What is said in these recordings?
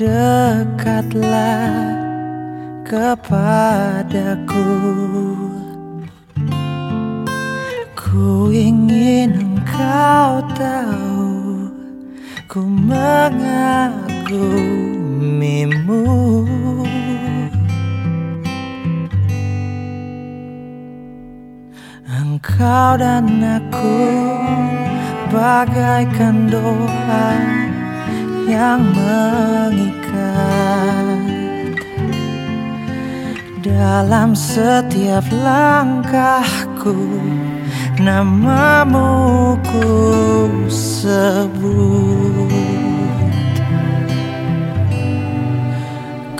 Dekatlah kepadaku. Ku ingin engkau tahu Ku mengagumimu. Engkau dan aku bagaikan doa yang mengikat. Dalam setiap langkahku Namamu ku sebut.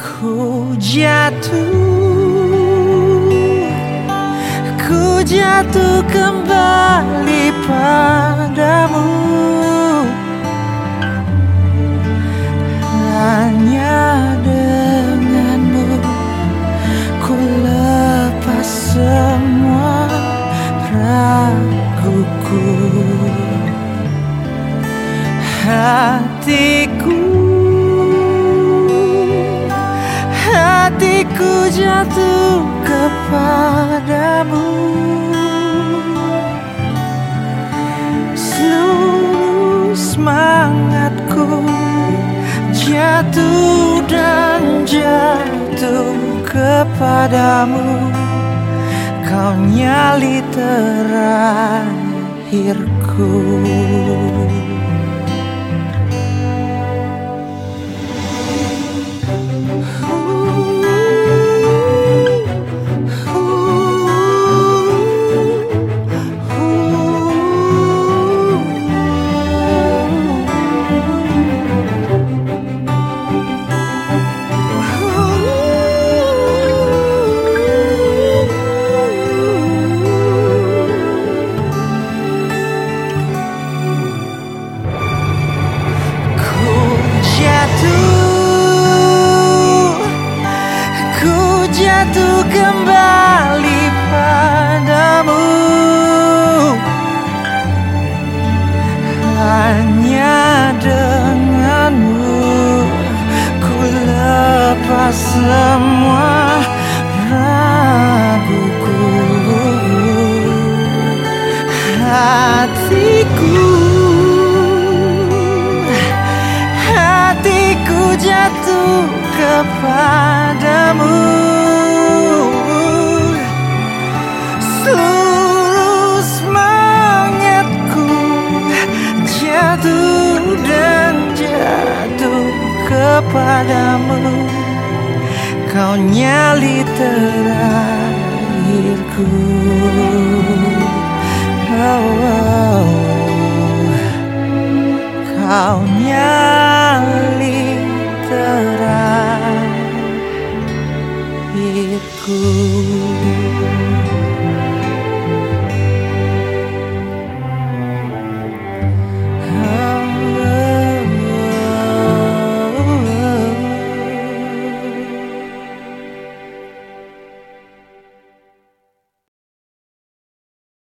Ku jatuh Ku jatuh kembali padamu Hanya denganmu Ku lepas semua raguku. Hatiku Hatiku jatuh kepadamu semangatku. Jatuh dan jatuh kepadamu. Kau nyali terakhirku jatuh kembali padamu. Hanya denganmu Ku lepas semua raguku. Hatiku Hatiku jatuh kepadamu kepadamu Kau nyali terakhirku oh, oh. Kau